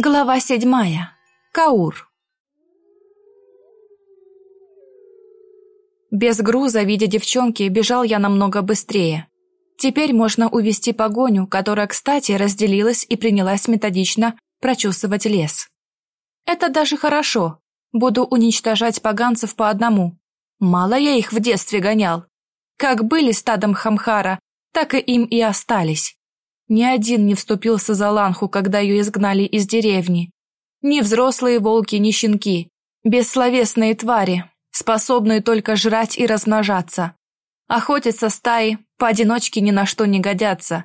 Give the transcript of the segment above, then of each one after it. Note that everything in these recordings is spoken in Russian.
Глава седьмая. Каур. Без груза, видя девчонки, бежал я намного быстрее. Теперь можно увести погоню, которая, кстати, разделилась и принялась методично прочесывать лес. Это даже хорошо. Буду уничтожать поганцев по одному. Мало я их в детстве гонял. Как были стадом хамхара, так и им и остались. Ни один не вступился за Ланху, когда ее изгнали из деревни. Ни взрослые волки, ни щенки. Бессловесные твари, способные только жрать и размножаться. Охотиться стаи поодиночке ни на что не годятся.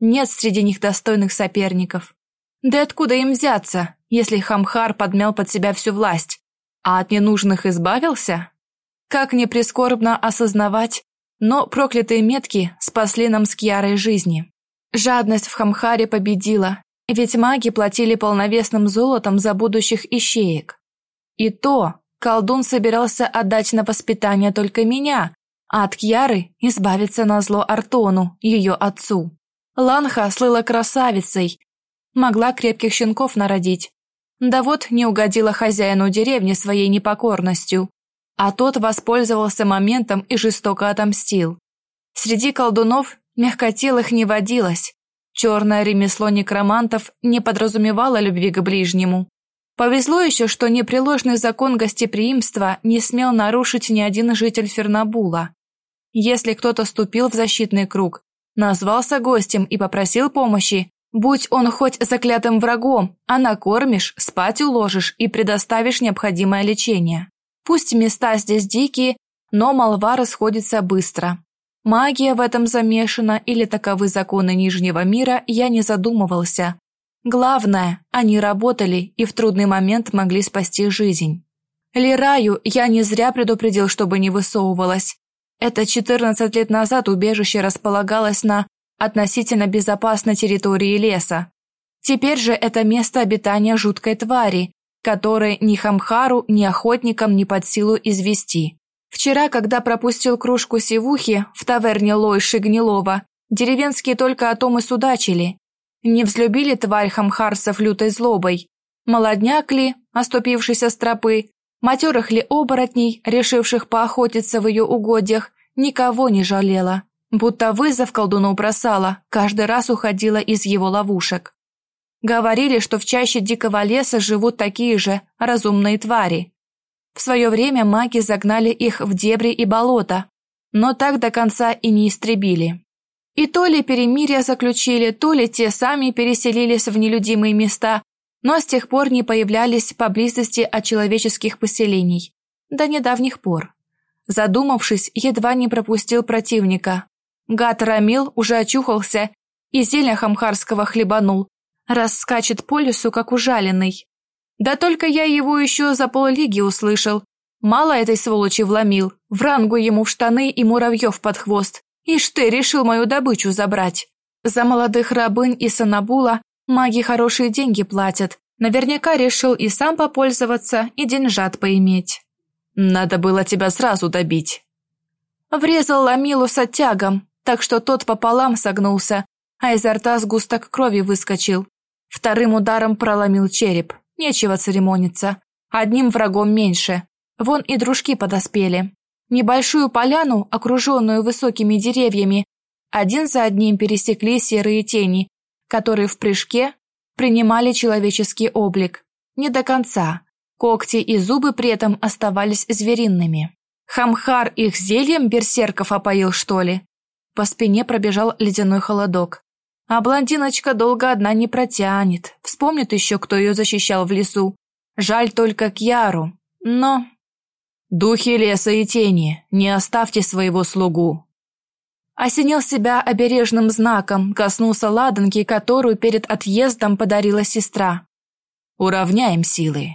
Нет среди них достойных соперников. Да откуда им взяться, если Хамхар подмял под себя всю власть, а от ненужных избавился? Как не прискорбно осознавать, но проклятые метки спасли нам с Кьярой жизни. Жадность в Хамхаре победила, ведь маги платили полновесным золотом за будущих ищеек. И то колдун собирался отдать на воспитание только меня, а от Кьяры избавиться на зло Артону, ее отцу. Ланха слыла красавицей, могла крепких щенков народить. Да вот не угодила хозяину деревни своей непокорностью, а тот воспользовался моментом и жестоко отомстил. Среди колдунов мягкотелых не водилось. Черное ремесло некромантов не подразумевало любви к ближнему. Повезло еще, что непреложный закон гостеприимства не смел нарушить ни один житель Фернабула. Если кто-то ступил в защитный круг, назвался гостем и попросил помощи, будь он хоть заклятым врагом, а накормишь, спать уложишь и предоставишь необходимое лечение. Пусть места здесь дикие, но молва расходится быстро. Магия в этом замешана или таковы законы Нижнего мира, я не задумывался. Главное, они работали и в трудный момент могли спасти жизнь. Лираю я не зря предупредил, чтобы не высовывалась. Это 14 лет назад убежище располагалось на относительно безопасной территории леса. Теперь же это место обитания жуткой твари, которой ни Хамхару, ни охотникам не под силу извести. Вчера, когда пропустил кружку сивухи в таверне Лойши Гнилова, деревенские только о том и судачили. Не взлюбили тварь хамхарсов лютой злобой. Молодняк ли, оступившийся с тропы, матерых ли оборотней, решивших поохотиться в ее угодьях, никого не жалела. Будто вызов колдуну бросала, каждый раз уходила из его ловушек. Говорили, что в чаще дикого леса живут такие же разумные твари. В свое время маги загнали их в дебри и болота, но так до конца и не истребили. И то ли перемирие заключили, то ли те сами переселились в нелюдимые места, но с тех пор не появлялись поблизости от человеческих поселений. До недавних пор. Задумавшись, едва не пропустил противника. Гад Рамил уже очухался и зелья хамхарского хлебанул, раскачет по лесу, как ужаленный. Да только я его еще за поллиги услышал. Мало этой сволочи вломил, врангу ему в штаны и муравьев под хвост. Ишь ты, решил мою добычу забрать. За молодых рабынь и санабула маги хорошие деньги платят. Наверняка решил и сам попользоваться, и деньжат поиметь. Надо было тебя сразу добить. Врезал Ламилу с оттягом, так что тот пополам согнулся, а изо рта сгусток крови выскочил. Вторым ударом проломил череп. Нечего церемониться. Одним врагом меньше. Вон и дружки подоспели. Небольшую поляну, окруженную высокими деревьями, один за одним пересекли серые тени, которые в прыжке принимали человеческий облик. Не до конца. Когти и зубы при этом оставались звериными. Хамхар их зельем берсерков опоил, что ли? По спине пробежал ледяной холодок. А блондиночка долго одна не протянет. Вспомнит еще, кто ее защищал в лесу. Жаль только Кьяру. Но... «Духи леса и тени, не оставьте своего слугу!» Осенил себя обережным знаком, коснулся ладанки, которую перед отъездом подарила сестра. «Уравняем силы!»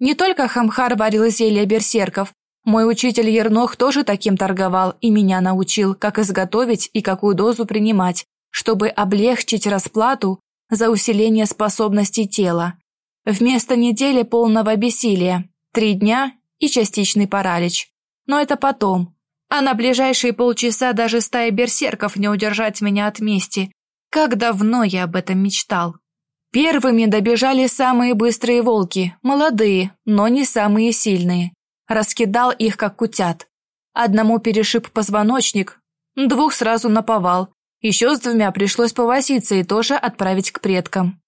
Не только Хамхар варил зелья берсерков, мой учитель Ернох тоже таким торговал и меня научил, как изготовить и какую дозу принимать, чтобы облегчить расплату за усиление способностей тела. Вместо недели полного бессилия, три дня и частичный паралич. Но это потом. А на ближайшие полчаса даже стая берсерков не удержать меня от мести. Как давно я об этом мечтал. Первыми добежали самые быстрые волки, молодые, но не самые сильные. Раскидал их, как кутят. Одному перешиб позвоночник, двух сразу наповал. Еще с двумя пришлось повозиться и тоже отправить к предкам.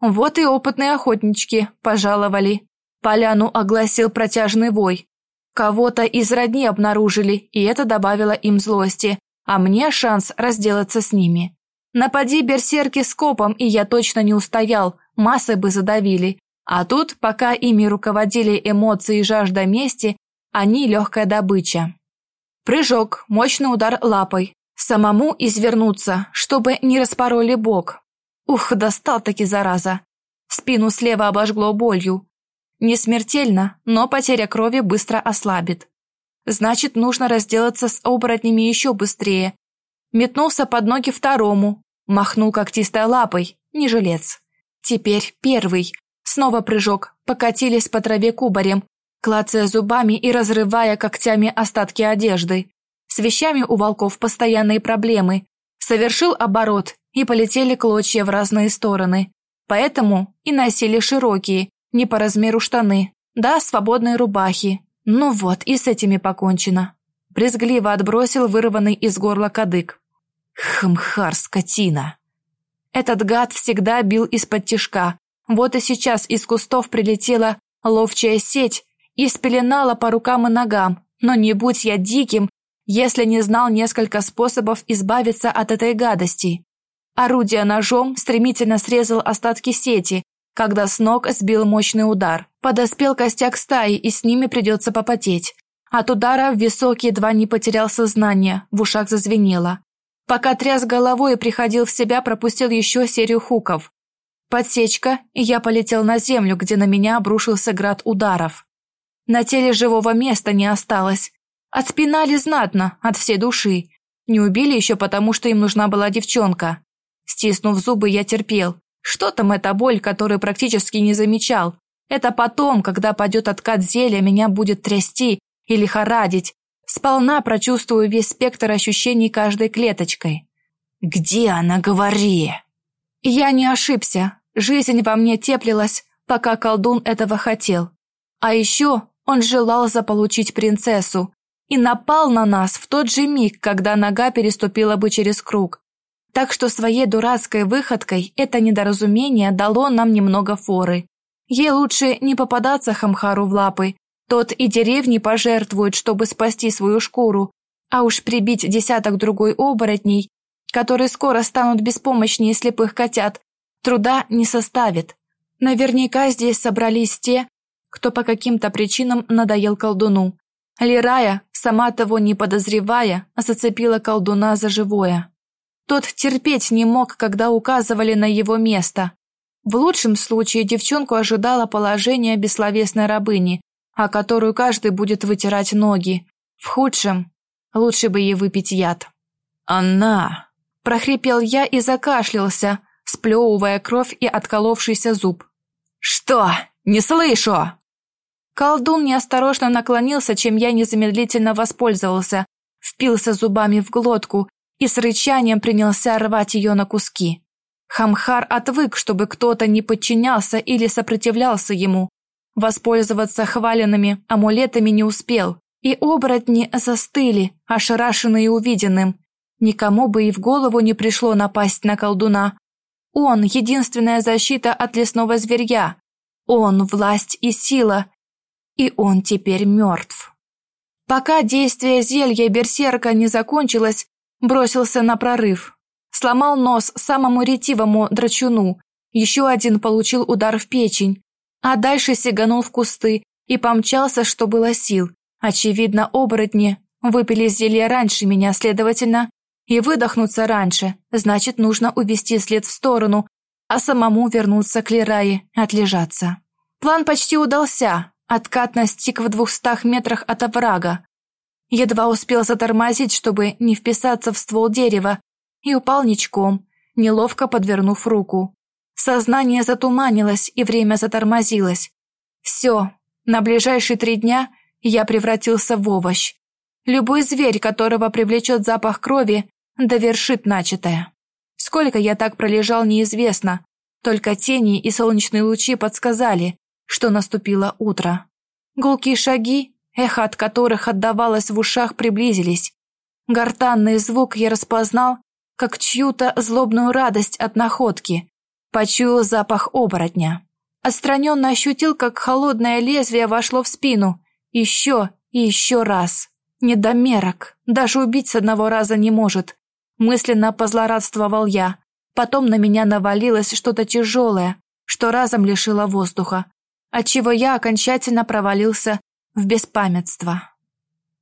Вот и опытные охотнички пожаловали. Поляну огласил протяжный вой. Кого-то из родни обнаружили, и это добавило им злости, а мне шанс разделаться с ними. Напади берсерки с копом, и я точно не устоял, массы бы задавили. А тут, пока ими руководили эмоции и жажда мести, они легкая добыча. Прыжок, мощный удар лапой. Самому извернуться, чтобы не распороли бок. Ух, достал таки зараза. Спину слева обожгло болью. Не смертельно, но потеря крови быстро ослабит. Значит, нужно разделаться с оборотнями еще быстрее. Метнулся под ноги второму, махнул когтистой лапой, не жилец. Теперь первый. Снова прыжок, покатились по траве кубарем, клацая зубами и разрывая когтями остатки одежды. С вещами у волков постоянные проблемы. Совершил оборот, и полетели клочья в разные стороны. Поэтому и носили широкие, не по размеру штаны, да свободные рубахи. Ну вот, и с этими покончено. Брезгливо отбросил вырванный из горла кадык. Хмхар, скотина. Этот гад всегда бил из-под тишка. Вот и сейчас из кустов прилетела ловчая сеть и спеленала по рукам и ногам. Но не будь я диким, если не знал несколько способов избавиться от этой гадости. Орудие ножом стремительно срезал остатки сети, когда с ног сбил мощный удар. Подоспел костяк стаи, и с ними придется попотеть. От удара в висок едва не потерял сознание, в ушах зазвенело. Пока тряс головой и приходил в себя, пропустил еще серию хуков. Подсечка, и я полетел на землю, где на меня обрушился град ударов. На теле живого места не осталось. Отспинали знатно, от всей души. Не убили еще потому, что им нужна была девчонка. Стиснув зубы, я терпел. Что там эта боль, которую практически не замечал? Это потом, когда пойдет откат зелья, меня будет трясти и лихорадить. Сполна прочувствую весь спектр ощущений каждой клеточкой. «Где она, говори?» Я не ошибся. Жизнь во мне теплилась, пока колдун этого хотел. А еще он желал заполучить принцессу и напал на нас в тот же миг, когда нога переступила бы через круг. Так что своей дурацкой выходкой это недоразумение дало нам немного форы. Ей лучше не попадаться Хамхару в лапы. Тот и деревни пожертвует, чтобы спасти свою шкуру. А уж прибить десяток другой оборотней, которые скоро станут беспомощнее слепых котят, труда не составит. Наверняка здесь собрались те, кто по каким-то причинам надоел колдуну. Лирая, сама того не подозревая, зацепила колдуна за живое. Тот терпеть не мог, когда указывали на его место. В лучшем случае девчонку ожидало положение бессловесной рабыни, о которую каждый будет вытирать ноги. В худшем лучше бы ей выпить яд. «Она!» – прохрипел я и закашлялся, сплевывая кровь и отколовшийся зуб. «Что? Не слышу!» Колдун неосторожно наклонился, чем я незамедлительно воспользовался, впился зубами в глотку и с рычанием принялся рвать ее на куски. Хамхар отвык, чтобы кто-то не подчинялся или сопротивлялся ему. Воспользоваться хваленными амулетами не успел, и оборотни застыли, ошарашенные увиденным. Никому бы и в голову не пришло напасть на колдуна. Он — единственная защита от лесного зверья. Он — власть и сила. И он теперь мертв. Пока действие зелья берсерка не закончилось, Бросился на прорыв. Сломал нос самому ретивому драчуну. Еще один получил удар в печень. А дальше сиганул в кусты и помчался, что было сил. Очевидно, оборотни выпили зелье раньше меня, следовательно, и выдохнуться раньше. Значит, нужно увести след в сторону, а самому вернуться к Лерае, отлежаться. План почти удался. Откат настиг в двухстах метрах от оврага. Едва успел затормозить, чтобы не вписаться в ствол дерева, и упал ничком, неловко подвернув руку. Сознание затуманилось, и время затормозилось. Все, на ближайшие три дня я превратился в овощ. Любой зверь, которого привлечет запах крови, довершит начатое. Сколько я так пролежал, неизвестно. Только тени и солнечные лучи подсказали, что наступило утро. Гулкие шаги, эхо от которых отдавалось в ушах, приблизились. Гортанный звук я распознал, как чью-то злобную радость от находки. Почуял запах оборотня. Отстраненно ощутил, как холодное лезвие вошло в спину. Еще и еще раз. Недомерок. Даже убить с одного раза не может. Мысленно позлорадствовал я. Потом на меня навалилось что-то тяжелое, что разом лишило воздуха, отчего я окончательно провалился в беспамятство.